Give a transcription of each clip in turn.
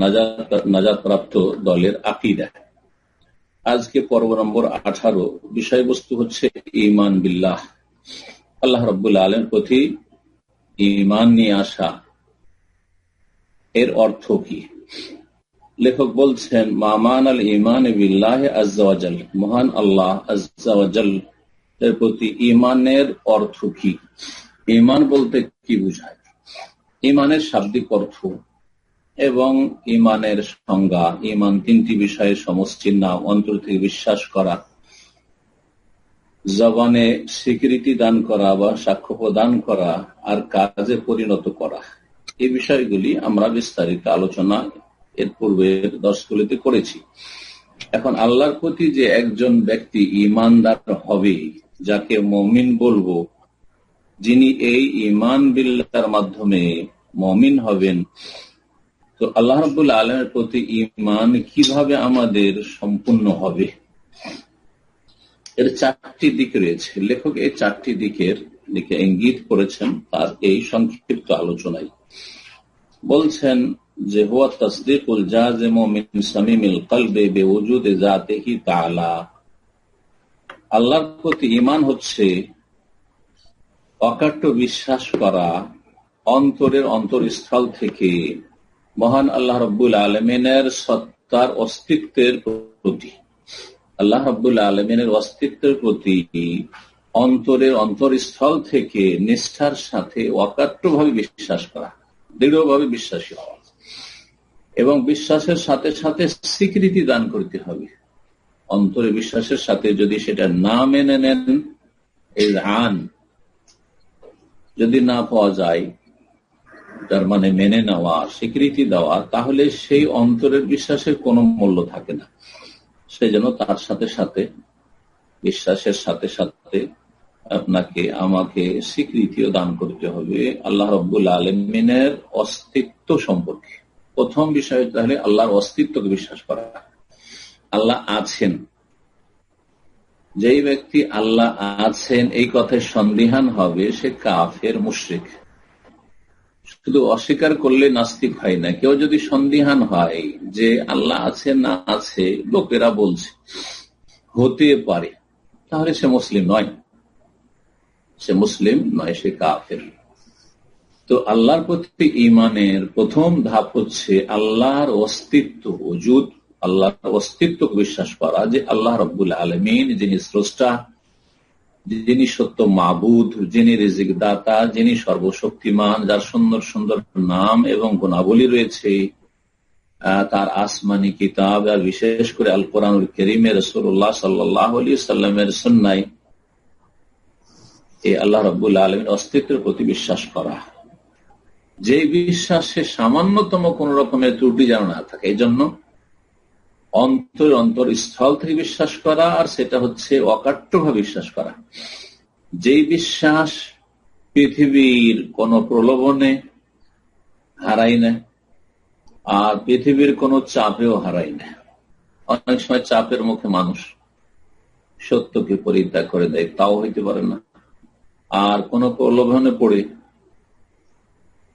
নাজাদ প্রাপ্ত দলের আকিদা। আজকে পর্ব নম্বর আঠারো। বিষয়বস্তু হচ্ছে ইমান বিল্লাহ। আল্লাহ রব্বুল্লা আলমের প্রতি ইমান নিয়ে আসা। এর অর্থ কি? লেখক বলছেন মামান আল ইমান বিল্লাহ আজাল মহান আল্লাহ আজাল এর প্রতি ইমানের অর্থ কি? ইমান বলতে কি বুঝায়? ইমানের শাব্দিক অর্থ এবং ইমানের সংজ্ঞা, ইমান তিনটি বিষয়ের সমষ্টির অন্তর থেকে বিশ্বাস করা, জবানে স্বীকৃতি দান করা বা সাক্ষ্য প্রদান করা আর কাজে পরিণত করা। এই বিষয়গুলি আমরা বিস্তারিত আলোচনা এর পূর্বের দশগুলিতে করেছি। এখন আল্লাহর প্রতি যে একজন ব্যক্তি ইমানদার হবে, যাকে মমিন বলব, যিনি এই ইমান বিল্লার মাধ্যমে মমিন হবেন তো আল্লাহ রবুল্লা আলমের প্রতি ইমান কীভাবে আমাদের সম্পূর্ণ হবে? এর চারটি দিক রয়েছে। লেখক এই চারটি দিকের দিকে ইঙ্গিত করেছেন তার এই সংক্ষিপ্ত আলোচনায়। বলছেন যে, হুয়া তসদিকুল জাজেম সামিমিল কলবে বেউজুদ জাতেহি তালা আল্লাহর প্রতি ইমান হচ্ছে অকাট্য বিশ্বাস করা, অন্তরের অন্তরস্থল থেকে মহান আল্লাহ রব্বুল আলমিনের সত্তার অস্তিত্বের প্রতি। আল্লাহ রব্বুল আলমিনের অস্তিত্বের প্রতি অন্তরের অন্তরস্থল থেকে নিষ্ঠার সাথে অকাট্যভাবে বিশ্বাস করা, দৃঢ়ভাবে বিশ্বাসী হওয়া। এবং বিশ্বাসের সাথে সাথে স্বীকৃতি দান করতে হবে। অন্তরে বিশ্বাসের সাথে যদি সেটা না মেনে নেন এই রান যদি না পাওয়া যায় তার মানে মেনে নেওয়া, স্বীকৃতি দেওয়া, তাহলে সেই অন্তরের বিশ্বাসের কোনো মূল্য থাকে না। সে যেন তার সাথে সাথে, বিশ্বাসের সাথে সাথে আপনাকে, আমাকে স্বীকৃতিও দান করতে হবে আল্লাহ রব্বুল আলমিনের অস্তিত্ব সম্পর্কে। প্রথম বিষয় তাহলে আল্লাহর অস্তিত্বকে বিশ্বাস করা। আল্লাহ আছেন। যেই ব্যক্তি আল্লাহ আছেন, এই কথায় সন্দিহান হবে, সে কাফের, মুশ্রিক। শুধু অস্বীকার করলে নাস্তিক হয় না। কেউ যদি সন্দিহান হয় যে আল্লাহ আছে না আছে, লোকেরা বলছে, হতে পারে। তাহলে সে মুসলিম নয়। সে মুসলিম নয়, সে কাফের। তো আল্লাহর প্রতি ইমানের প্রথম ধাপ হচ্ছে আল্লাহর অস্তিত্ব, ওজুদ। আল্লাহর অস্তিত্ব বিশ্বাস করা যে আল্লাহ রব্বুল আলমিন যিনি স্রষ্টা যিনি সত্য মাবুদ, যিনি রিজিক দাতা যিনি সর্বশক্তিমান, যার সুন্দর সুন্দর নাম এবং গুণাবলী রয়েছে তার আসমানি কিতাব, আর বিশেষ করে আল কোরআনুল করিমের রসুল্লাহ সাল্লাহ সাল্লামের সন্ন্যায় এই আল্লাহ রব্বুল আলমীর অস্তিত্বের প্রতি বিশ্বাস করা। যে বিশ্বাসে সামান্যতম কোন রকমের ত্রুটি যেন না থাকে, এই জন্য অন্তর অন্তর স্থল থেকে বিশ্বাস করা, আর সেটা হচ্ছে অকাট্যভাবে বিশ্বাস করা। যেই বিশ্বাস পৃথিবীর কোন প্রলোভনে হারাই না, আর পৃথিবীর কোন চাপেও হারাই না। অনেক সময় চাপের মুখে মানুষ সত্যকে পরিত্যাগ করে দেয়, তাও হইতে পারে না। আর কোন প্রলোভনে পড়ে,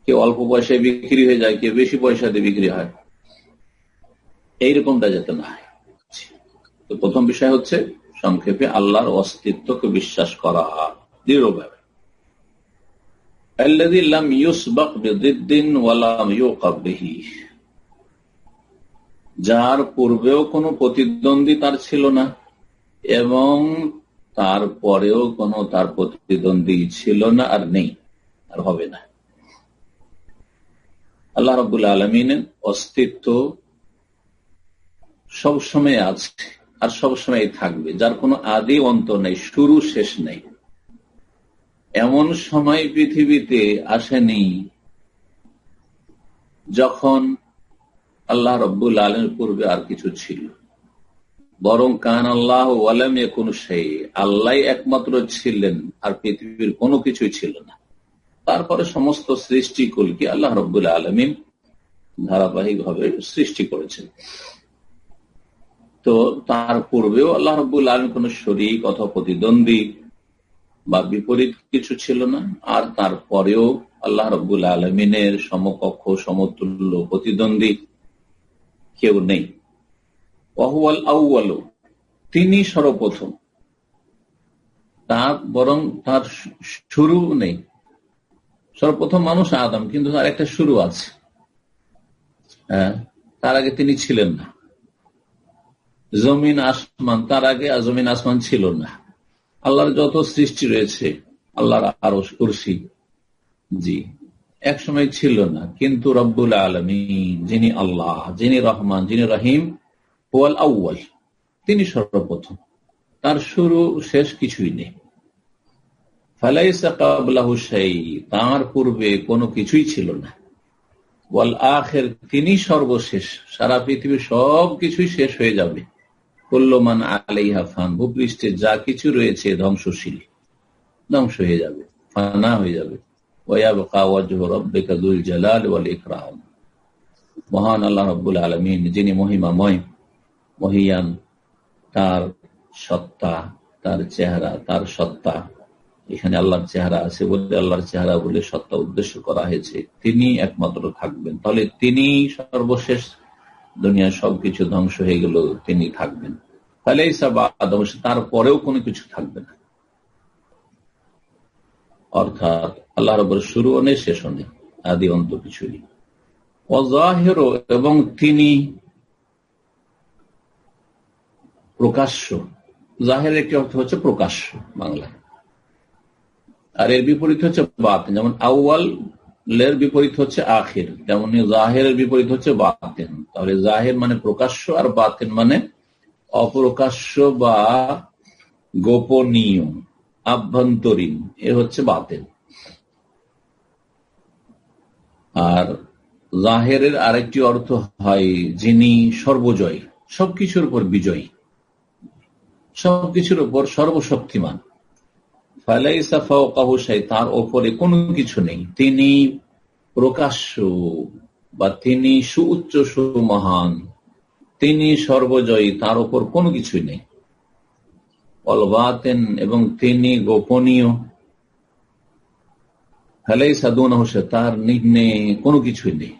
কেউ অল্প পয়সায় বিক্রি হয়ে যায়, কেউ বেশি পয়সা দিয়ে বিক্রি হয় এইরকমটা যাতে না হয়। তো প্রথম বিষয় হচ্ছে, সংক্ষেপে আল্লাহর অস্তিত্বকে বিশ্বাস করা দৃঢ়ভাবে। যার পূর্বেও কোনো প্রতিদ্বন্দ্বী তার ছিল না, এবং তারপরেও কোনো তার প্রতিদ্বন্দ্বী ছিল না আর নেই, আর হবে না। আল্লাহ রবুল্লা আলমিনের অস্তিত্ব সবসময় আছে আর সবসময় থাকবে, যার কোনো আদি অন্ত নেই, শুরু শেষ নেই। এমন সময় পৃথিবীতে আসেনি যখন আল্লাহ রব্বুল আলমের পূর্বে আর কিছু ছিল। বরং কান আল্লাহ আলম কোন সেই আল্লাহ একমাত্র ছিলেন আর পৃথিবীর কোনো কিছুই ছিল না। তারপরে সমস্ত সৃষ্টিকুলকে আল্লাহ রব্বুল আলমিন ধারাবাহিক ভাবে সৃষ্টি করেছেন। তো তার পূর্বেও আল্লাহ রব্বুল আলম কোন শরিক অথবা প্রতিদ্বন্দ্বী বা বিপরীত কিছু ছিল না। আর তারপরেও আল্লাহ রব্বুল আলমিনের সমকক্ষ, সমতুল্য প্রতিদ্বন্দ্বী কেউ নেই। অহুয়াল আউ্ল তিনি সর্বপ্রথম। তার বরং তার শুরু নেই। সর্বপ্রথম মানুষ আদম, কিন্তু তার একটা শুরু আছে। হ্যাঁ তার আগে তিনি ছিলেন না। জমিন আসমান, তার আগে জমিন আসমান ছিল না। আল্লাহর যত সৃষ্টি রয়েছে, আল্লাহর আরও কুরসি। জি এক সময় ছিল না, কিন্তু রব্বুল আলমী যিনি আল্লাহ, যিনি রহমান, যিনি রহিম ওয়াল আউ্ল তিনি সর্বপ্রথম। তার শুরু শেষ কিছুই নেই। তার পূর্বে কোনো কিছুই ছিল না। ওয়াল আখের, তিনি সর্বশেষ, সারা পৃথিবীর সব কিছুই শেষ হয়ে যাবে। কল্যমান আলাইহা ফান, ভূপৃষ্ঠে যা কিছু রয়েছে ধ্বংসশীল। ধ্বংস হয়ে যাবে, ফানা হয়ে যাবে। মহান আল্লাহ রব্বুল আলমিন, যিনি মহিমাময়, মহিয়ান, তার সত্তা, তার চেহারা, তার সত্তা, এখানে আল্লাহর চেহারা আছে বলে আল্লাহর চেহারা বলে সত্তা উদ্দেশ্য করা হয়েছে। তিনি একমাত্র থাকবেন। তাহলে তিনি সর্বশেষ দুনিয়ার সবকিছু ধ্বংস হয়ে গেল, তিনি থাকবেন। তাহলে এই সব ধ্বংস তারপরেও কোনো কিছু থাকবে না। অর্থাৎ আল্লাহ রব শুরুও নেই শেষও নেই, আদি অন্ত কিছু নেই। অজাহেরও এবং তিনি প্রকাশ্য। জাহের একটি অর্থ হচ্ছে প্রকাশ্য বাংলায়। আর এর বিপরীত হচ্ছে বাতেন যেমন আউয়াল এর বিপরীত হচ্ছে আখের। যেমন জাহের বিপরীত হচ্ছে বাতেন। তাহলে জাহের মানে প্রকাশ্য আর বাতেন মানে অপ্রকাশ্য বা গোপনীয়, আভ্যন্তরীণ। এ হচ্ছে বাতেন। আর জাহেরের আরেকটি অর্থ হয় যিনি সর্বজয়ী। সবকিছুর উপর বিজয়ী। সবকিছুর উপর সর্বশক্তিমান। তার ওপরে কোনো কিছু নেই। তিনি প্রকাশ্য বা তিনি সুউচ্চ সুমহান। তিনি সর্বজয়ী, তার ওপর কোনো কিছুই নেই। অলবাতেন এবং তিনি গোপনীয়। হেলাই সাদুন হোসে তার নিম্নে কোনো কিছুই নেই।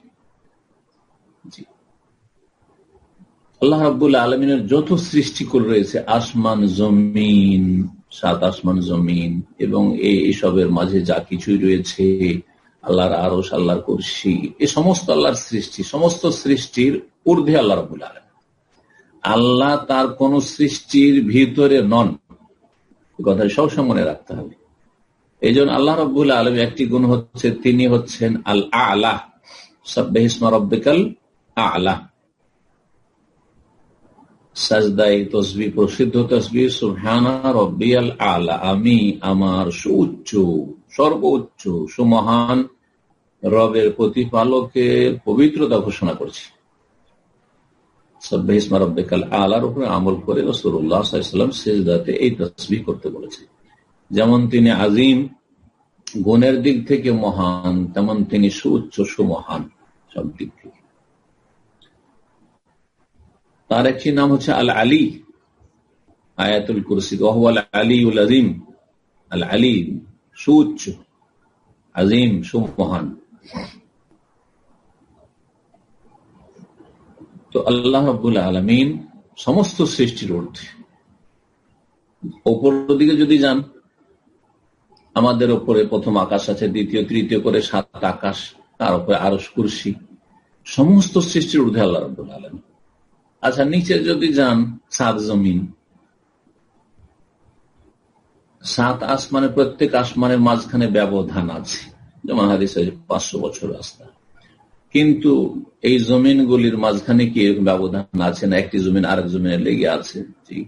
আল্লাহ রাবুল আলমিনের যত সৃষ্টি করে রয়েছে, আসমান, জমিন সাত আসমান জমিন এবং এইসবের মাঝে যা কিছুই রয়েছে, আল্লাহর আরস আল্লাহর কুরসি, এই সমস্ত আল্লাহর সৃষ্টি, সমস্ত সৃষ্টির ঊর্ধ্বে আল্লাহ রাবুল আলম আল্লাহ তার কোন সৃষ্টির ভিতরে নন। কথা সবসময় মনে রাখতে হবে। এই জন্য আল্লাহ রব্বুল আলম একটি গুণ হচ্ছে, তিনি হচ্ছেন আল আলাহ সব্বাহিসমা রব্বিকাল আলাহ সাজদাই তসবি, প্রসিদ্ধ তসবি সুহানা আলা, আমি আমার সুউচ্চ, সর্বোচ্চ, সুমহান রবের প্রতিপালকের পবিত্রতা ঘোষণা আমল করে রসুল্লাহাম সেজদাতে এই তসবি করতে বলেছে। যেমন তিনি আজিম, গুণের দিক থেকে মহান, তেমন তিনি সুউচ্চ, সুমহান, সব দিক থেকে। তার একটি নাম হচ্ছে আল আলী আয়াতুল কুরসি ওয়াল আলী উল আজিম আল আলী সুউচ্চ আজিম সুমহান। তো আল্লাহ রবুল আলমিন সমস্ত সৃষ্টির ঊর্ধ্বে। ওপর দিকে যদি যান, আমাদের ওপরে প্রথম আকাশ আছে, দ্বিতীয়, তৃতীয় করে সাত আকাশ, তার উপরে আরও কুরসি। সমস্ত সৃষ্টির ঊর্ধ্বে আল্লাহ রবুল আলমিন। আচ্ছা নিচে যদি যান, সাত জমিন। সাত আসমানের, প্রত্যেক আসমানের মাঝখানে ব্যবধান আছে। যেমন হাদিস পাঁচশো বছর রাস্তা। কিন্তু এই জমিনগুলির মাঝখানে কি এরকম ব্যবধান আছে না? একটি জমিন আরেক জমিনে লেগে আছে? জি।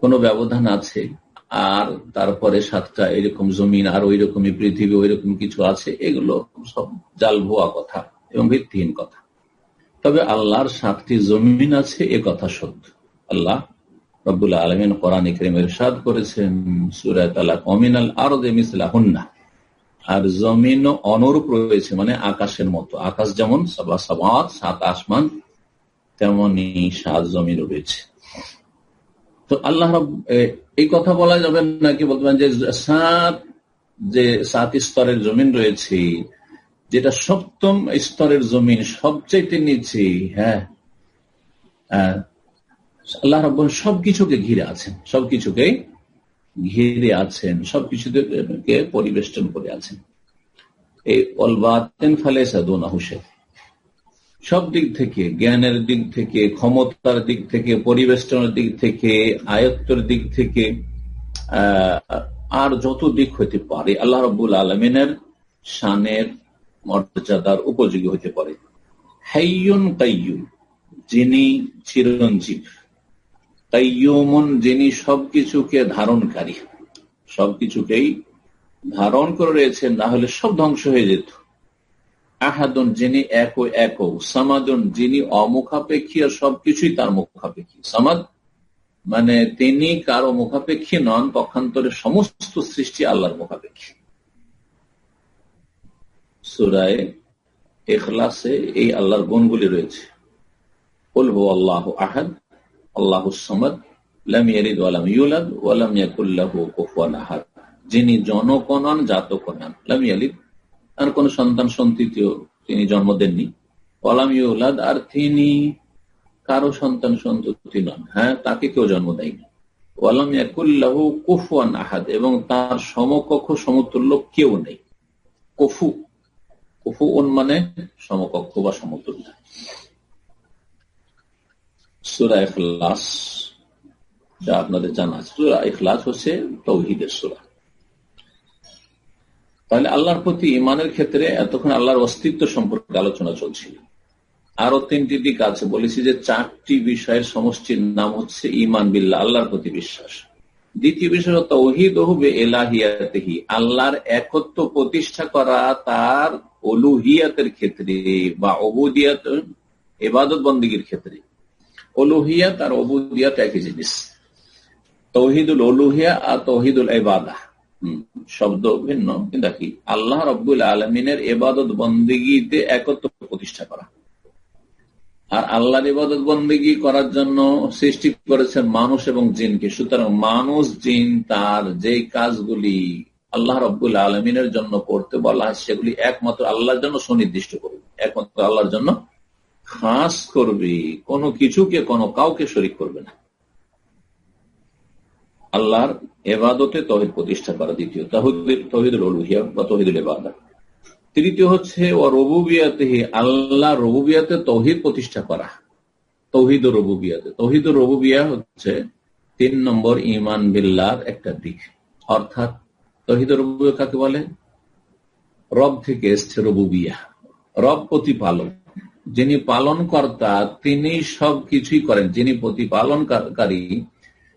কোন ব্যবধান আছে? আর তারপরে সাতটা এরকম জমিন, আর ওই রকমই পৃথিবী ওই রকম কিছু আছে? এগুলো সব জাল ভুয়া কথা এবং ভিত্তিহীন কথা। তবে আল্লাহর সাতটি জমিন আছে, এ কথা সত্য। আল্লাহ রবুল্লাহ আলমিন কোরআন ইকরিমের সাদ করেছেন সুরাত আল্লাহ অমিনাল আরও মিসলাহুন্না আর জমিন অনুরূপ রয়েছে মানে আকাশের মতো। আকাশ যেমন সবা সবাদ সাত আসমান, তেমনি সাত জমিন রয়েছে। তো আল্লাহ এই কথা বলা যাবে না কি বলতে যে সাত যে সাত স্তরের জমিন রয়েছে যেটা সপ্তম স্তরের জমিন সবচেয়ে নিচে হ্যাঁ। আল্লাহ রব সবকিছুকে ঘিরে আছেন, সবকিছুকে ঘিরে আছেন, সবকিছুকে পরিবেষ্টন করে আছেন। এই অলবাতেন ফালে সাদুনা হুসেন সব দিক থেকে, জ্ঞানের দিক থেকে, ক্ষমতার দিক থেকে, পরিবেষ্টনের দিক থেকে, আয়ত্তর দিক থেকে আর যত দিক হইতে পারে, আল্লাহ রবুল আলমিনের শানের মর্যাদার উপযোগী হইতে পারে। হাইয়ুন কাইয়ুম, যিনি চিরঞ্জীব। কাইয়ুমন, যিনি সবকিছুকে ধারণকারী। সবকিছুকেই ধারণ করে রয়েছেন না হলে সব ধ্বংস হয়ে যেত। আহাদন, যিনি এক এক সামাদন, যিনি অমুখাপেক্ষী আর সবকিছুই তার মুখাপেক্ষী। সামাদ মানে তিনি কারও মুখাপেক্ষী নন, পক্ষান্তরে সমস্ত সৃষ্টি আল্লাহর মুখাপেক্ষী। সুরায় এখলাসে এই আল্লাহর গুণগুলি রয়েছে। বলব আল্লাহ আহাদ আল্লাহ সমাদ যিনি জনকনন জাতকনন লাম ইয়ালিদ, আর কোন সন্তান সন্ততিও তিনি জন্ম দেননি। ওয়ালাম ইউলাদ, আর তিনি কারও সন্তান সন্ততি নন। হ্যাঁ তাকে কেউ জন্ম দেয়নি। ওয়ালাম ইয়াকুল্লাহু কুফুয়ান আহাদ, এবং তার সমকক্ষ সমতুল্য কেউ নেই। কফু কফু মানে সমকক্ষ বা সমতুল্য। সুরা এখলাস যা আপনাদের জানা সুরা এখলাস হচ্ছে তৌহিদের সুরা। তাহলে আল্লাহর প্রতি ইমানের ক্ষেত্রে এতক্ষণ আল্লাহর অস্তিত্ব সম্পর্কে আলোচনা চলছিল। আরও তিনটি দিক আছে, বলেছি যে চারটি বিষয়ের সমষ্টির নাম হচ্ছে ইমান বিল্লা আল্লাহর প্রতি বিশ্বাস। দ্বিতীয় বিষয় তৌহিদ ওহবে এলাহিয়াতেহি, আল্লাহর একত্ব প্রতিষ্ঠা করা তার অলুহিয়াতের ক্ষেত্রে বা অবুদিয়াত এবাদত বন্দীগীর ক্ষেত্রে। অলুহিয়াত আর অবুদিয়াত একই জিনিস। তৌহিদুল অলুহিয়া আর তৌহিদুল এবাদা শব্দ ভিন্ন, কিন্তু কি? আল্লাহ রব্বুল আলমিনের এবাদত বন্দিগিতে একত্র প্রতিষ্ঠা করা। আর আল্লাহর ইবাদত বন্দিগি করার জন্য সৃষ্টি করেছেন মানুষ এবং জিনকে। সুতরাং মানুষ, জিন তার যে কাজগুলি আল্লাহ রব্বুল আলমিনের জন্য করতে বলা হয়, সেগুলি একমাত্র আল্লাহর জন্য সুনির্দিষ্ট করবে। একমাত্র আল্লাহর জন্য খাস করবে। কোনো কিছুকে, কোনো কাউকে শরিক করবে না। আল্লাহর এবাদতে তহিদ প্রতিষ্ঠা করা দ্বিতীয়। তহিদুল অলুহিয়া বা তহিদুল এবাদা তৃতীয় হচ্ছে ও রবুবিয়াতে আল্লাহ রবুবিয়াতে তহিদ প্রতিষ্ঠা করা। তহিদ রবুবিয়াতে। তহিদ রবুবিয়া হচ্ছে তিন নম্বর ইমান বিল্লার একটা দিক। অর্থাৎ তহিদ রবুবিয়া কাকে বলে? রব থেকে এসছে রবুবিয়া রব প্রতিপালন যিনি পালন কর্তা তিনি সব কিছুই করেন। যিনি প্রতিপালনকারী,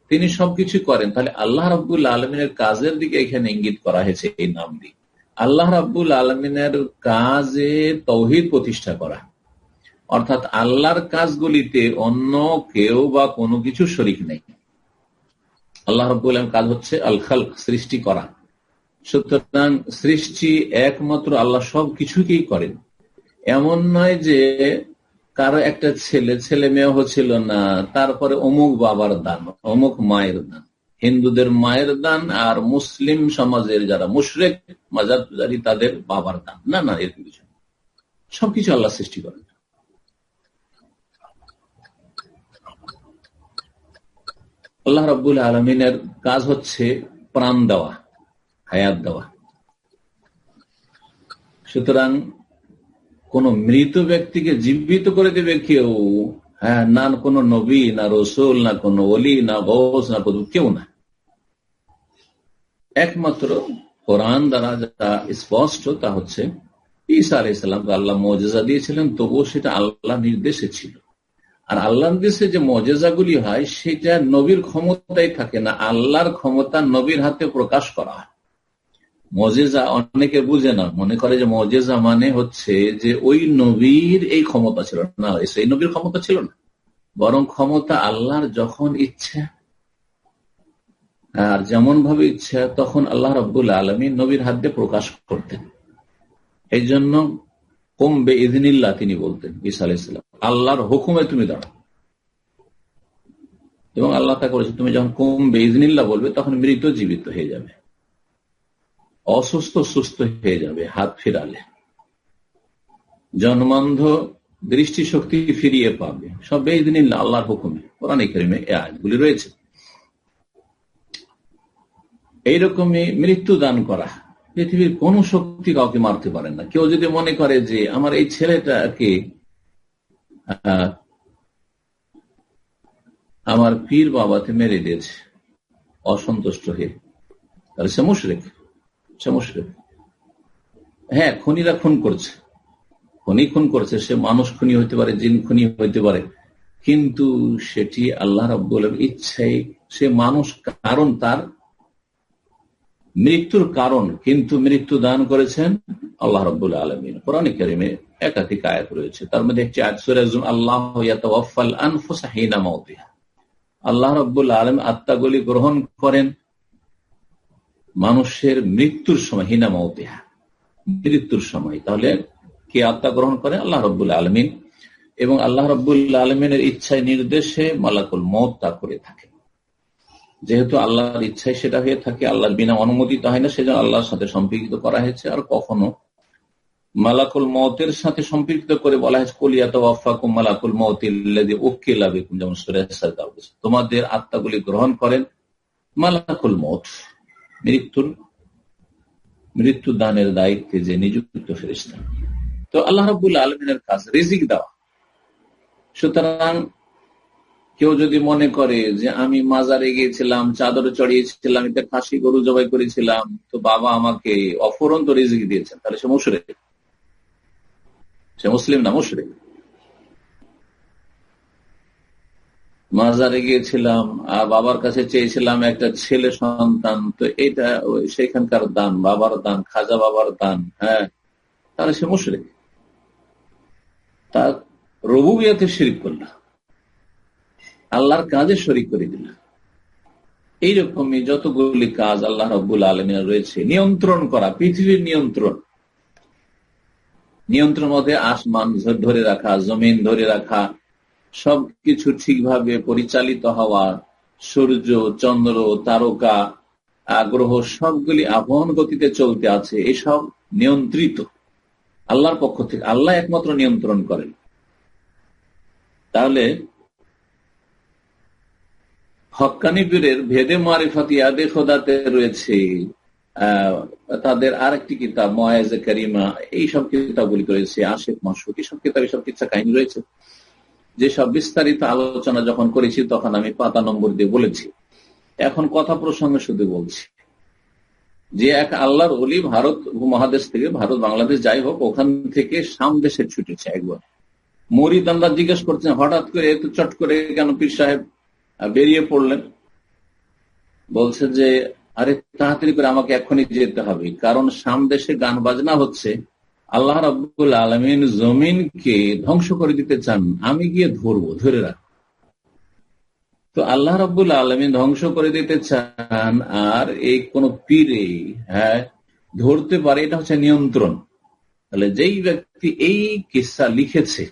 তিনি সবকিছু করেন। তাহলে আল্লাহ রাবুল আলমিনের কাজের দিকে এখানে ইঙ্গিত করা হয়েছে এই নাম দিয়ে। আল্লাহ রাবুল আলমিনের কাজে তৌহিদ প্রতিষ্ঠা করা। অর্থাৎ আল্লাহর কাজগুলিতে অন্য কেউ বা কোনো কিছু শরিক নেই। আল্লাহ রব্বুল কাজ হচ্ছে আল খাল সৃষ্টি করা। সুতরাং সৃষ্টি একমাত্র আল্লাহ সব কিছুকেই করেন। এমন নয় যে কারও একটা ছেলে ছেলে মেয়ে হচ্ছিল না, তারপরে অমুক বাবার দান, অমুক মায়ের দান। হিন্দুদের মায়ের দান আর মুসলিম সমাজের যারা মুশরেক, মাজারি তাদের বাবার দান। না না, এরকম কিছু সবকিছু আল্লাহ সৃষ্টি করেন। আল্লাহ রব্বুল আলমিনের কাজ হচ্ছে প্রাণ দেওয়া। হায়াত দেওয়া। সুতরাং কোন মৃত ব্যক্তিকে জীবিত করে দেবে কেউ হ্যাঁ না কোন নবী, না রসুল, না কোন অলি না বস না কোন কেউ না। একমাত্র কোরআন দ্বারা যা স্পষ্ট, তা হচ্ছে ঈসা আলি ইসলামকে আল্লাহ মজেজা দিয়েছিলেন, তবুও সেটা আল্লাহ নির্দেশে ছিল। আর আল্লাহ নির্দেশে যে মজেজাগুলি হয়, সেটা নবীর ক্ষমতাই থাকে না, আল্লাহর ক্ষমতা নবীর হাতে প্রকাশ করা হয়। মজেজা অনেকে বুঝে না, মনে করে যে মজেজা মানে হচ্ছে যে ওই নবীর এই ক্ষমতা ছিল না সেই নবীর ক্ষমতা ছিল না। বরং ক্ষমতা আল্লাহর যখন ইচ্ছা, আর যেমন ভাবে ইচ্ছা, তখন আল্লাহ রব্বুল আলমী নবীর হাত দিয়ে প্রকাশ করতেন। এই জন্য কমবে ইদিনিল্লা তিনি বলতেন ইসা আলাইসাল্লাম আল্লাহর হুকুমে তুমি দাঁড়াও। এবং আল্লাহ তা করেছে তুমি যখন কমবে ইদিনিল্লা বলবে, তখন মৃত জীবিত হয়ে যাবে। অসুস্থ সুস্থ হয়ে যাবে, হাত ফিরালে। জন্মান্ধ দৃষ্টি শক্তি ফিরিয়ে পাবে। সব বেদিন আল্লাহর হুকুমে, কোরআন করিমে এ আয়াতগুলি রয়েছে। এইরকমই মৃত্যু দান করা। পৃথিবীর কোন শক্তি কাউকে মারতে পারে না। কেউ যদি মনে করে যে আমার এই ছেলেটাকে আমার পীর বাবাতে মেরে দিয়েছে, অসন্তুষ্ট হয়ে, তাহলে সে মুশরেক। সে মুশরেক হ্যাঁ খনিরা খুন করছে। খনি খুন করছে, সে মানুষ খুনি হইতে পারে, জিন খুনি হইতে পারে। কিন্তু সেটি আল্লাহ রব্বুলের ইচ্ছাই সে মানুষ কারণ তার, মৃত্যুর কারণ, কিন্তু মৃত্যু দান করেছেন আল্লাহ রব্বুল আলমিন। কোরআন করিমে একাধিক আয়াত রয়েছে। তার মধ্যে একটি আল্লাহ আল্লাহ রব্বুল আলম আত্মাগুলি গ্রহণ করেন মানুষের মৃত্যুর সময়, হিনা মৌতিহা, মৃত্যুর সময়। তাহলে কে আত্মা গ্রহণ করে? আল্লাহ রব্বুল আলমিন। এবং আল্লাহ রব্বুল আলমিনের ইচ্ছায় নির্দেশে মালাকুল মত তা করে থাকে। যেহেতু আল্লাহর ইচ্ছায় সেটা হয়ে থাকে, আল্লাহর বিনা অনুমোদিত হয় না, সেজন্য আল্লাহর সাথে সম্পৃক্ত করা হয়েছে। আর কখনো মালাকুল মতের সাথে সম্পৃক্ত করে বলা হয়েছে কলিয়াত ওয়াফাকুম মালাকুল মতিল্লাদি ওকিল আবিকুম যেমন তোমাদের আত্মাগুলি গ্রহণ করেন মালাকুল মত মৃত্যুর মৃত্যু দানের দায়িত্বে যে নিযুক্ত ফেরিস্তা তো আল্লাহ রবুল আলমিনের কাজ রিজিক দেওয়া সুতরাং কেউ যদি মনে করে যে আমি মাজারে গিয়েছিলাম, চাদর চড়িয়েছিলাম এটা খাসি গরু জবাই করেছিলাম, তো বাবা আমাকে অফরন্ত রিজিক দিয়েছেন। তাহলে সে মুশরে সে মুসলিম না মুশরে মাজারে গিয়েছিলাম, আর বাবার কাছে চেয়েছিলাম একটা ছেলে সন্তান, তো এটা সেখানকার দান, বাবার দান, খাজা বাবার দান হ্যাঁ। তাহলে সে মুশরে তার রবুবিয়াতে শিরিক করলাম আল্লাহর কাজে শরিক করে দিল। এইরকমই যতগুলি কাজ আল্লাহ রব্বুল আলমিনা রয়েছে, নিয়ন্ত্রণ করা, পৃথিবীর নিয়ন্ত্রণ। নিয়ন্ত্রণ মধ্যে আসমান ধরে রাখা, জমিন ধরে রাখা সবকিছু ঠিকভাবে পরিচালিত হওয়া সূর্য, চন্দ্র, তারকা আগ্রহ সবগুলি আপন গতিতে চলতে আছে, এসব নিয়ন্ত্রিত। আল্লাহর পক্ষ থেকে, আল্লাহ একমাত্র নিয়ন্ত্রণ করেন। তাহলে হকানি বীরের ভেদে মারিফাত ইয়াদে খোদাতে রয়েছে তাদের আরেকটি কিতাব ময়াজ করিমা, এইসব কিতাবগুলি রয়েছে আশেক মাসুক এইসব কিতাব এইসব কিচ্ছা কাহিনী রয়েছে। যেসব বিস্তারিত আলোচনা যখন করেছি, তখন আমি পাতা নম্বর দিয়ে বলেছি। এখন কথা প্রসঙ্গে শুধু বলছি যে এক আল্লাহর অলি ভারত মহাদেশ থেকে, ভারত বাংলাদেশ যাই হোক, ওখান থেকে সাম দেশে ছুটেছে একবার। মরিদানরা জিজ্ঞেস করছেন হঠাৎ করে এত চট করে কেন পীর সাহেব বেরিয়ে পড়লেন? বলছে যে, আরে, তাড়াতাড়ি করে আমাকে এখনই যেতে হবে, কারণ সাম দেশে গান বাজনা হচ্ছে আল্লাহ রাবুল আলমিন জমিনকে ধ্বংস করে দিতে চান, আমি গিয়ে ধরবো, ধরে রাখ। তো আল্লাহ রাবুল আলমিন ধ্বংস করে দিতে চান, আর এই কোন পীরে হ্যাঁ ধরতে পারে, এটা হচ্ছে নিয়ন্ত্রণ। তাহলে যেই ব্যক্তি এই কিসা লিখেছে,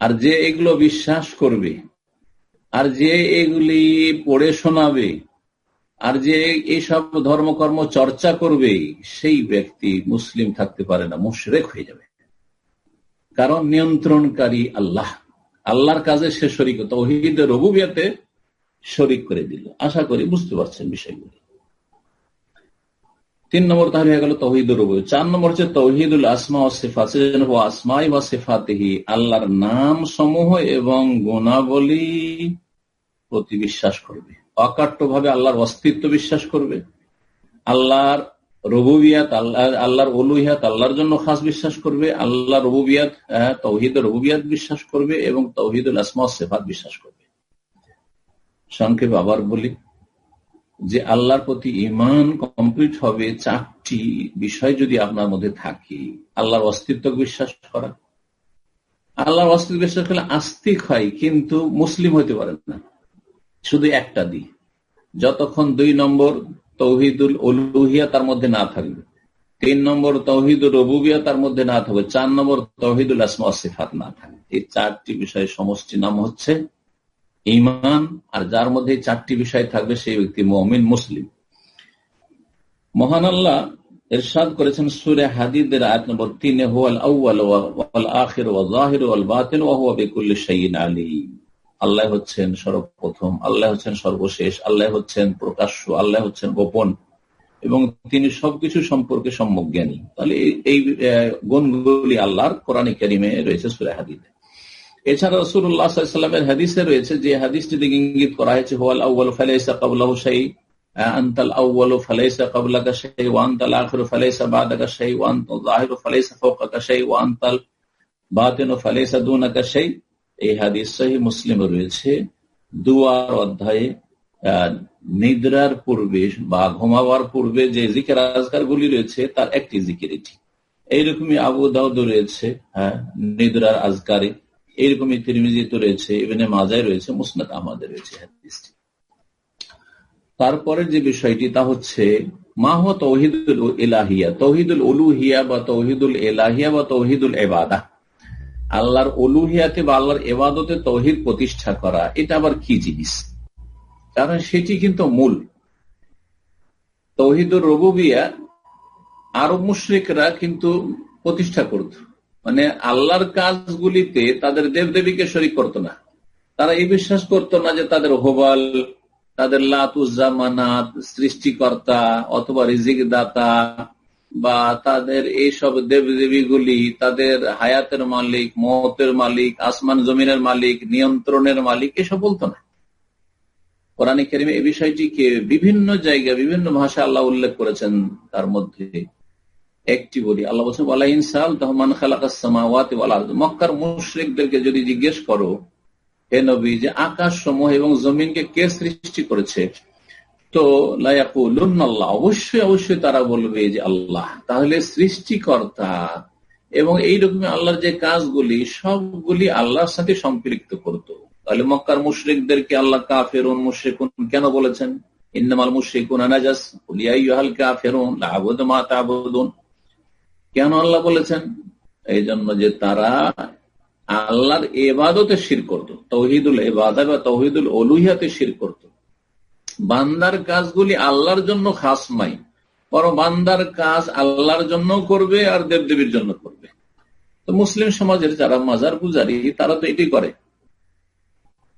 আর যে এগুলো বিশ্বাস করবে, আর যে এগুলি পড়ে শোনাবে আর যে এইসব ধর্মকর্ম চর্চা করবে, সেই ব্যক্তি মুসলিম থাকতে পারে না, মুশরেক হয়ে যাবে। কারণ নিয়ন্ত্রণকারী আল্লাহ। আল্লাহর কাজে সে শরিক। তহিদ রবুবিয়াতে শরিক করে দিল। আশা করি বুঝতে পারছেন বিষয়গুলি। তিন নম্বর তাহলে হয়ে গেল তহিদ রবু চার নম্বর হচ্ছে তহিদুল আসমা ও সেফাত। আসমাই বা সেফাতেহি আল্লাহর নাম সমূহ এবং গুণাবলী প্রতি বিশ্বাস করবে। অকাট্য ভাবে আল্লাহর অস্তিত্ব বিশ্বাস করবে। আল্লাহর রবুবিয়াত, আল্লাহ আল্লাহর অলুহিয়াত আল্লাহর জন্য খাস বিশ্বাস করবে। আল্লাহ রবুবিয়াত তৌহিদ রবুবিয়াত বিশ্বাস করবে এবং তৌহিদুল সেফাত বিশ্বাস করবে। সংক্ষেপ আবার বলি যে আল্লাহর প্রতি ইমান কমপ্লিট হবে চারটি বিষয় যদি আপনার মধ্যে থাকে। আল্লাহর অস্তিত্ব বিশ্বাস করা। আল্লাহর অস্তিত্ব বিশ্বাস করলে আস্তিক হয়, কিন্তু মুসলিম হইতে পারেন না। শুধু একটা দিই। যতক্ষণ দুই নম্বর তৌহিদুল অলুহিয়া তার মধ্যে না থাকবে, তিন নম্বর তৌহিদুল রবুবিয়া তার মধ্যে না থাকবে, চার নম্বর তৌহিদুল আসমা সিফাত না থাকবে। এই চারটি বিষয়ের সমষ্টি নাম হচ্ছে ইমান আর যার মধ্যে চারটি বিষয় থাকবে সেই ব্যক্তি মমিন মুসলিম। মহান আল্লাহ এরশাদ করেছেন সুরে হাদিদের আয়াত নম্বর তিনে, হুয়াল ওয়াল আখির ওয়া জাহির ওয়াল বাতিন ওয়া হুয়া বিকুল্লি শাইইন আলীম। আল্লাহ হচ্ছেন সর্বপ্রথম, আল্লাহ হচ্ছেন সর্বশেষ, আল্লাহ হচ্ছেন প্রকাশ্য, আল্লাহ হচ্ছেন গোপন, এবং তিনি সবকিছু সম্পর্কে সম্যক জ্ঞানী। তাহলে এই গুণগুলি আল্লাহর কোরআন কারিমে রয়েছে সুরে হাদিদে। এছাড়া রসুল্লাহামের হাদিসে রয়েছে যে হাদিসটি দিকে ইঙ্গিত করা হয়েছে, হোয়াল আউ্বাল ফালাইসা কাবুল্লাহ শাহী আন্তাল আউ্বাল ফালাইসা কাবুল্লাকা শাহী ওয়ান্তাল আখর ফালাইসা বাদাকা শাহী ওয়ান্তাল জাহির ফালাইসা ফৌকাকা শাহী ওয়ান্তাল বাতেন ফালাইসা দুনাকা শাহী এই হাদিস মুসলিম রয়েছে। দুয়ার অধ্যায়ে নিদ্রার পূর্বে বা ঘুমাবার পূর্বে যে জিকের আজকার গুলি রয়েছে, তার একটি জিকির এটি। এইরকমই আবু দাউদ রয়েছে হ্যাঁ নিদ্রার আজকারে এইরকমই তিরমিজিত রয়েছে এখানে মাজায় রয়েছে, মুসনাদ আহমদে রয়েছে হাদিসটি। তারপরে যে বিষয়টি, তা হচ্ছে মাহ তৌহিদুল এলাহিয়া তৌহিদুল উলুহিয়া বা তৌহিদুল এলাহিয়া বা তৌহিদুল এবাদা আল্লাহর অলুহিয়াতে বা আল্লাহর এবাদতে তৌহিদ প্রতিষ্ঠা করা, এটা আবার কি জিনিস? কারণ সেটি কিন্তু মূল। তৌহিদুর রবুবিয়া আরব মুশ্রিকরা কিন্তু প্রতিষ্ঠা করত। মানে আল্লাহর কাজগুলিতে তাদের দেবদেবীকে শরিক করত না। তারা এই বিশ্বাস করত না যে তাদের হোবাল, তাদের লাতুজামানাত সৃষ্টিকর্তা অথবা রিজিক দাতা বা তাদের এইসব দেবদেবীগুলি তাদের হায়াতের মালিক, মতের মালিক, আসমান জমিনের মালিক, নিয়ন্ত্রণের মালিক, এসব বলতো না। কোরআন কেরিমে এই বিষয়টিকে বিভিন্ন জায়গায়, বিভিন্ন ভাষা আল্লাহ উল্লেখ করেছেন তার মধ্যে। একটি বলি, আল্লাহ মক্কার মুশ্রিকদেরকে যদি জিজ্ঞেস করো, হে নবী, যে আকাশ সমূহ এবং জমিনকে কে সৃষ্টি করেছে? তো আল্লাহ, অবশ্যই অবশ্যই তারা বলবে যে আল্লাহ। তাহলে সৃষ্টিকর্তা এবং এইরকম আল্লাহর যে কাজগুলি, সবগুলি আল্লাহর সাথে সম্পৃক্ত করত। তাহলে মক্কার মুশ্রিকদেরকে আল্লাহ কা ফেরুন মুশ্রিকুন কেন বলেছেন? ইন্নামাল মুশ্রিকুন আনাজাস উলিয়াইহাল কা ফেরুন তাবুদুন। কেন আল্লাহ বলেছেন? এই জন্য যে তারা আল্লাহর এবাদতে শির করত। তৌহিদুল এবাদা বা তৌহিদুল অলুহিয়াতে শির করত। বান্দার কাজগুলি আল্লাহর জন্য খাস নাই বড় বান্দার কাজ আল্লাহর জন্য করবে আর দেবদেবীর জন্য করবে। তো মুসলিম সমাজের যারা মাজার পূজারি, তারা তো এটি করে।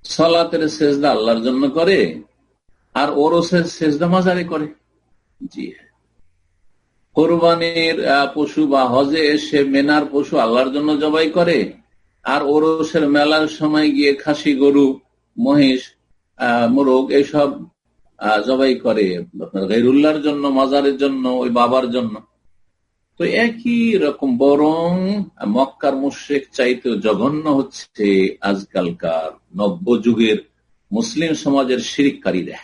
সলাতের সেজদা আল্লাহর জন্য করে, আর ওরসের সেজদা মাজারে করে। জি হ্যাঁ। কোরবানির পশু বা হজে সে মেনার পশু আল্লাহর জন্য জবাই করে, আর ওরসের মেলার সময় গিয়ে খাসি গরু, মহিষ, আহ, মোরগ এইসব জবাই করে আপনার গैरुল্লাহর জন্য, মাজারের জন্য, ওই বাবার জন্য। তো একই রকম, বরং মক্কার মুশ্রেক চাইতে জঘন্য হচ্ছে আজকালকার নব্য যুগের মুসলিম সমাজের শিরিককারীরা।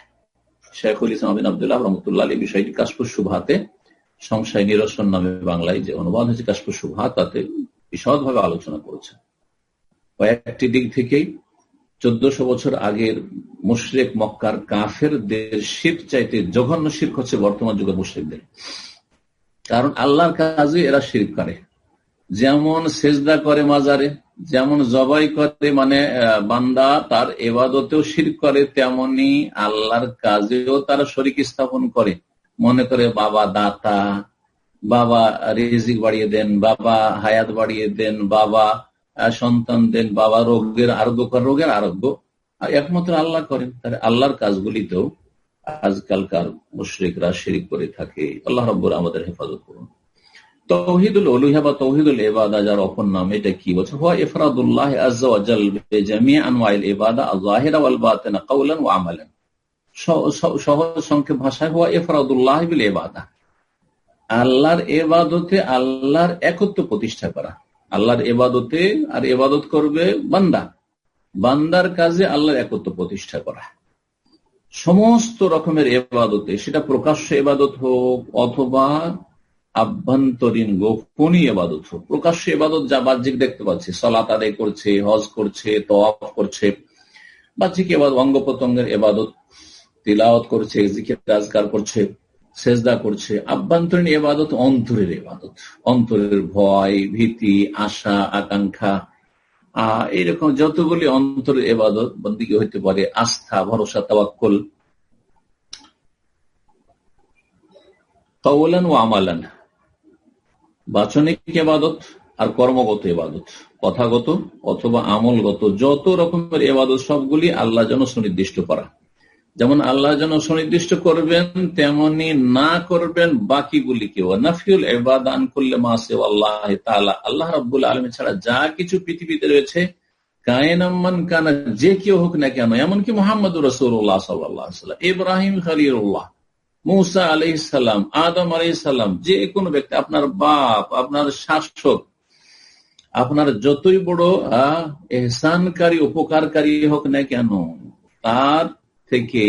শেখুল ইসলাম আবদুল্লাহ রহমতুল্লাহ আলী বিষয়টি কাশপুর সুভাতে সংশয় নিরসন নামে বাংলায় যে অনুবাদ হয়েছে কাশপুর সুভা তাতে বিশদভাবে আলোচনা করেছেন। কয়েকটি দিক থেকেই চোদ্দশো বছর আগের মুশরেক মক্কার কাফেরদের শির চাইতে জঘন্য শির হচ্ছে বর্তমান যুগের মুশ্রিকদের। কারণ আল্লাহর কাজে এরা শির করে। যেমন সেজদা করে মাজারে, যেমন জবাই করে মানে বান্দা তার এবাদতেও শির করে, তেমনি আল্লাহর কাজেও তারা শরিক স্থাপন করে। মনে করে বাবা দাতা, বাবা রিজিক বাড়িয়ে দেন, বাবা হায়াত বাড়িয়ে দেন, বাবা সন্তান দেন, বাবা রোগের আরোগ্য কর রোগের আরোগ্য। আর একমাত্র আল্লাহ করেন, তাহলে আল্লাহর কাজগুলিতেও আজকালকার মুশ্রিকরা শিরিক করে থাকে। আল্লাহ রব্বর আমাদের হেফাজত করুন। তৌহিদুল অলুহা বা তৌহিদুল এবাদা যার অপর নাম, এটা কি? বলছে, হুয়া ইফরাদুল্লাহ আজ্জাল জামিয়া আনওয়াইল ইবাদা আল্লাহিরা ওয়াল বাতিনা কাওলান ওয়া আমালান। সহজ সংক্ষেপ ভাষায় হওয়া ইফরাদুল্লাহ বিল এবাদা আল্লাহর এবাদতে আল্লাহর একত্র প্রতিষ্ঠা করা। আল্লাহর এবাদতে আর এবাদত করবে বান্দা। বান্দার কাজে আল্লাহর একত্র প্রতিষ্ঠা করা। সমস্ত রকমের এবাদতে সেটা প্রকাশ্য এবাদত হোক, অথবা আভ্যন্তরীণ গোপনী এবাদত হোক। প্রকাশ্য এবাদত যা বাহ্যিক দেখতে পাচ্ছি। সলাত আদায় করছে, হজ করছে তফ করছে। বাহ্যিক এবাদত অঙ্গ প্রত্যঙ্গের এবাদত তিলাওয়াত করছে রাজগার করছে। সেজদা করছে। আভ্যন্তরীণ এবাদত অন্তরের এবাদত অন্তরের ভয়, ভীতি, আশা, আকাঙ্ক্ষা আহ এইরকম যতগুলি অন্তরের এবাদত বন্দিকে হইতে পারে, আস্থা, ভরসা, তাওয়াক্কল। কৌলান ও আমালান। বাচনিক এবাদত আর কর্মগত এবাদত কথাগত অথবা আমলগত যত রকমের এবাদত সবগুলি আল্লাহ যেন সুনির্দিষ্ট করা। যেমন আল্লাহ যেন সুনির্দিষ্ট করবেন, তেমনি না করবেন বাকিগুলিকেও নাফিউল এবাদান করলে মাসে আল্লাহ আল্লাহ রব্বুল আলমী ছাড়া যা কিছু পৃথিবীতে রয়েছে কায়নাম্মান কানা, যে কেউ হোক না কেন, এমনকি মোহাম্মদ রসুল্লাহ সাল্লাম, ইব্রাহিম খালিউল্লাহ মৌসা আলহিসাল্লাম আদম আলহিসাল্লাম যে কোনো ব্যক্তি, আপনার বাপ, আপনার শাসক, আপনার যতই বড়, আহ, এহসানকারী, উপকারকারী হোক না কেন, তার থেকে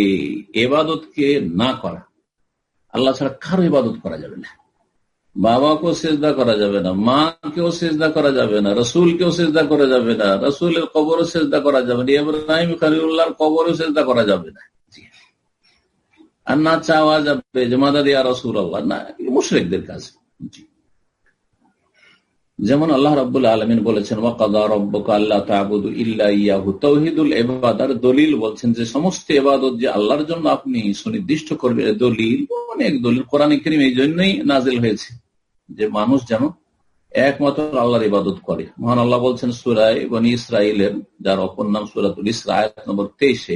এবাদতকে না করা। আল্লাহ ছাড়া কারও ইবাদত করা যাবে না। বাবাকেও সেজদা করা যাবে না, মাকেও সেজদা করা যাবে না, রসুলকেও সেজদা করা যাবে না, রসুলের কবরও সেজদা করা যাবে না, ইব্রাহিম খালিউল্লাহর কবরও সেজদা করা যাবে না। আর না চাওয়া যাবে যে মাদাদি আর রসুল আল্লাহ না মুশরেকদের কাজ। যেমন আল্লাহ রব্বুল আলমিন বলেছেন আল্লাহ তৌহিদুল দলিল বলছেন যে, সমস্ত এবাদত যে আল্লাহর জন্য আপনি সুনির্দিষ্ট করবে দলিল অনেক দলিল। কোরআন করিম এই জন্যই নাজিল হয়েছে যে, মানুষ যেন একমাত্র আল্লাহর ইবাদত করে। মহান আল্লাহ বলছেন, সুরায় বনি ইসরায়েলের যার অপর নাম সুরাতুল ইসরা নম্বর তেইশে,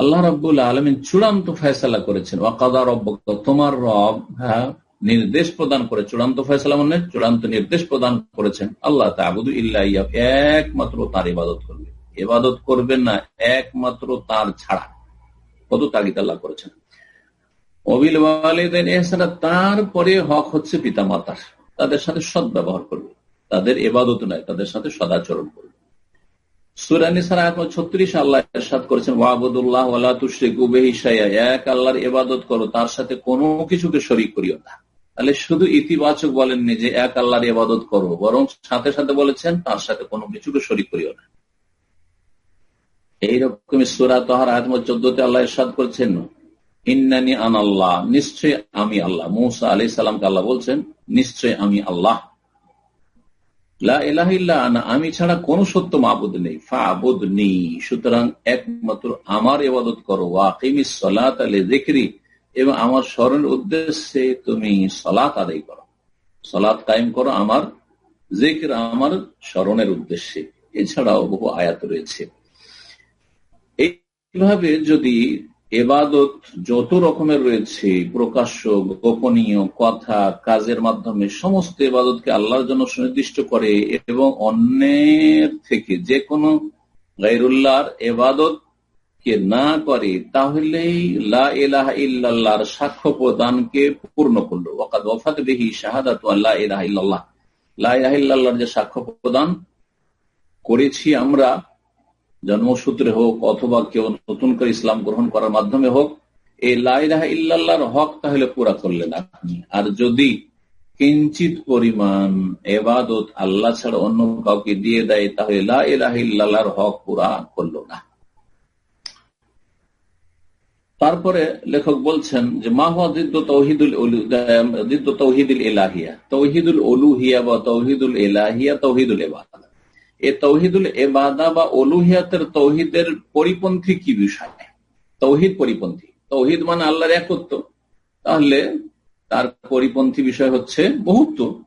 আল্লাহ রব্বুল আলমিন চূড়ান্ত ফয়সালা করেছেন ওয়াকাদা রব্ব তোমার রব হ্যাঁ নির্দেশ প্রদান করে, চূড়ান্ত ফয়সালা মানে চূড়ান্ত নির্দেশ প্রদান করেছেন। আল্লাহ তাবুদু ইল্লাহ একমাত্র তার ইবাদত করবে। ইবাদত করবেন না, একমাত্র তার ছাড়া। কত তাগিদ আল্লাহ করেছেন। অবিল এছাড়া তারপরে হক হচ্ছে পিতা মাতার তাদের সাথে সৎ ব্যবহার করবে। তাদের এবাদত নয়, তাদের সাথে সদাচরণ করবে। ছত্রিশ আল্লাহ করেছেন, ওয়াবুদুল্লাহ এক আল্লাহর এবাদত করো, তার সাথে কোনো কিছুকে শরিক করিও না। তাহলে শুধু ইতিবাচক বলেননি যে এক আল্লাহর ইবাদত করো, বরং সাথে সাথে বলেছেন, তার সাথে কোনো কিছুকে শরিক করিও না। এইরকম সুরা তোহার আহমদ চোদ্দতে আল্লাহ ইসাদ করছেন, ইন্নানি আন আল্লাহ নিশ্চয় আমি আল্লাহ। মৌসা আলি সাল্লামকে আল্লাহ বলছেন নিশ্চয় আমি আল্লাহ। আমি ছাড়া কোন সত্য মাবুদ নেই। সুতরাং একমাত্র আমার এবাদত করো। ওয়াকিমি সলাত আলে দেখরি এবং আমার স্মরণের উদ্দেশ্যে তুমি সলাত আদায় করো। সলাৎ কায়েম করো আমার জেকের আমার স্মরণের উদ্দেশ্যে। এছাড়াও বহু আয়াত রয়েছে। এইভাবে যদি এবাদত যত রকমের রয়েছে, প্রকাশ্য, গোপনীয়, কথা, কাজের মাধ্যমে সমস্ত এবাদতকে আল্লাহর জন্য সুনির্দিষ্ট করে এবং অন্যের থেকে যে কোনো গাইরুল্লাহর এবাদত কে না করে, তাহলেই ইল্লাহর সাক্ষ্য প্রদানকে পূর্ণ করল। ওকাদ ওফাত বেহি শাহাদাত আল্লাহ যে সাক্ষ্য প্রদান করেছি আমরা, জন্মসূত্রে হোক অথবা কেউ নতুন করে ইসলাম গ্রহণ করার মাধ্যমে হোক, এই লাইলাহ ইল্লাহর হক তাহলে পুরা করলেন আপনি। আর যদি কিঞ্চিত পরিমাণ এবাদত আল্লাহ ছাড়া অন্য কাউকে দিয়ে দেয়, তাহলে লাহ ইল্লাহর হক পুরা করল না। তারপরে লেখক বলছেন যে মাহুয়া তৌহিদুল তৌহিদুল এলাহিয়া তৌহিদুল অলুহিয়া বা তৌহিদুল এলাহিয়া তৌহিদুল এবাদা এ তৌহিদুল এবাদা বা অলুহিয়াতের তৌহিদের পরিপন্থী কি বিষয়? তৌহিদ পরিপন্থী। তৌহিদ মানে আল্লাহর একত্ব। তাহলে তার পরিপন্থী বিষয় হচ্ছে বহুত্ব।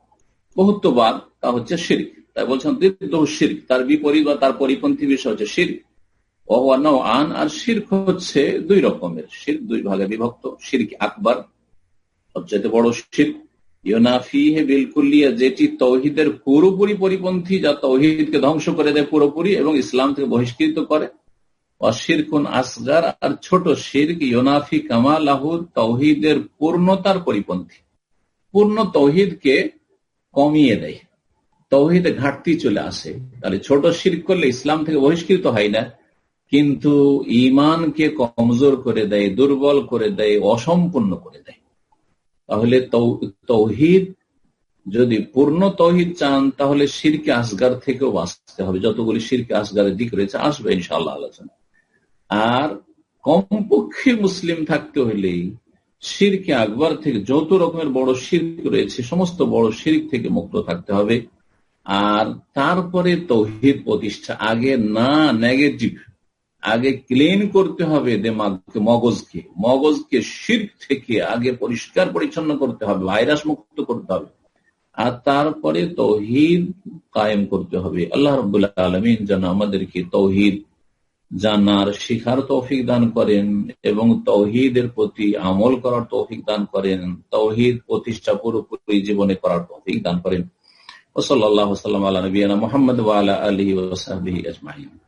বহুত্ববাদ, তা হচ্ছে শির্ক। তাই বলছেন শির্ক। তার বিপরীত বা তার পরিপন্থী বিষয় হচ্ছে শির্ক। আন আর শির্ক হচ্ছে দুই রকমের। শির্ক দুই ভাগে বিভক্ত। শির্ক আকবর সবচেয়ে বড় শির্ক। ইউনাফিহে বিলকুল্লিয়া, যেটি তৌহিদের পুরোপুরি পরিপন্থী, যা তৌহিদকে ধ্বংস করে দেয় পুরোপুরি এবং ইসলাম থেকে বহিষ্কৃত করে। অশিরকুন আসগার, আর ছোট শির্ক ইউনাফি কামাল কামালাহু তৌহিদের পূর্ণতার পরিপন্থী। পূর্ণ তৌহিদকে কমিয়ে দেয়। তৌহিদে ঘাটতি চলে আসে। তাহলে ছোট শির্ক করলে ইসলাম থেকে বহিষ্কৃত হয় না। কিন্তু ইমানকে কমজোর করে দেয়, দুর্বল করে দেয়, অসম্পূর্ণ করে দেয়। তাহলে তৌহিদ যদি পূর্ণ তৌহিদ চান, তাহলে শিরকে আসগার থেকেও বাঁচতে হবে। যতগুলি শিরকে আসগারের দিক রয়েছে, আসবে ইনশাল্লাহ আলোচনা। আর কমপক্ষে মুসলিম থাকতে হলেই শিরকে আকবর থেকে যত রকমের বড় শির্ক রয়েছে, সমস্ত বড় শির্ক থেকে মুক্ত থাকতে হবে। আর তারপরে তৌহিদ প্রতিষ্ঠা, আগে না নেগেটিভ আগে ক্লিন করতে হবে দেমাগকে, মগজকে। মগজকে শির থেকে আগে পরিষ্কার পরিচ্ছন্ন করতে হবে ভাইরাস মুক্ত করতে হবে। আর তারপরে তৌহিদ কায়েম করতে হবে। আল্লাহ রবুল্লাহ আলমিন যেন আমাদেরকে তৌহিদ জানার শিখার তৌফিক দান করেন এবং তৌহিদের প্রতি আমল করার তৌফিক দান করেন, তৌহিদ প্রতিষ্ঠা পুরোপুরি জীবনে করার তৌফিক দান করেন। ওসল্লাহ সাল্লাম আল্লাহ নবীনা মোহাম্মদ আলী ওসাহি আজমাইন।